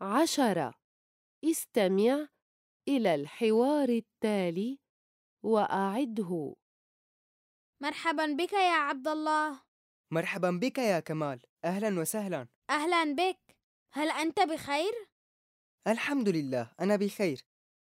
عشرة. استمع إلى الحوار التالي وأعده. مرحبا بك يا عبد الله مرحبا بك يا كمال. أهلا وسهلا. أهلا بك. هل أنت بخير؟ الحمد لله أنا بخير.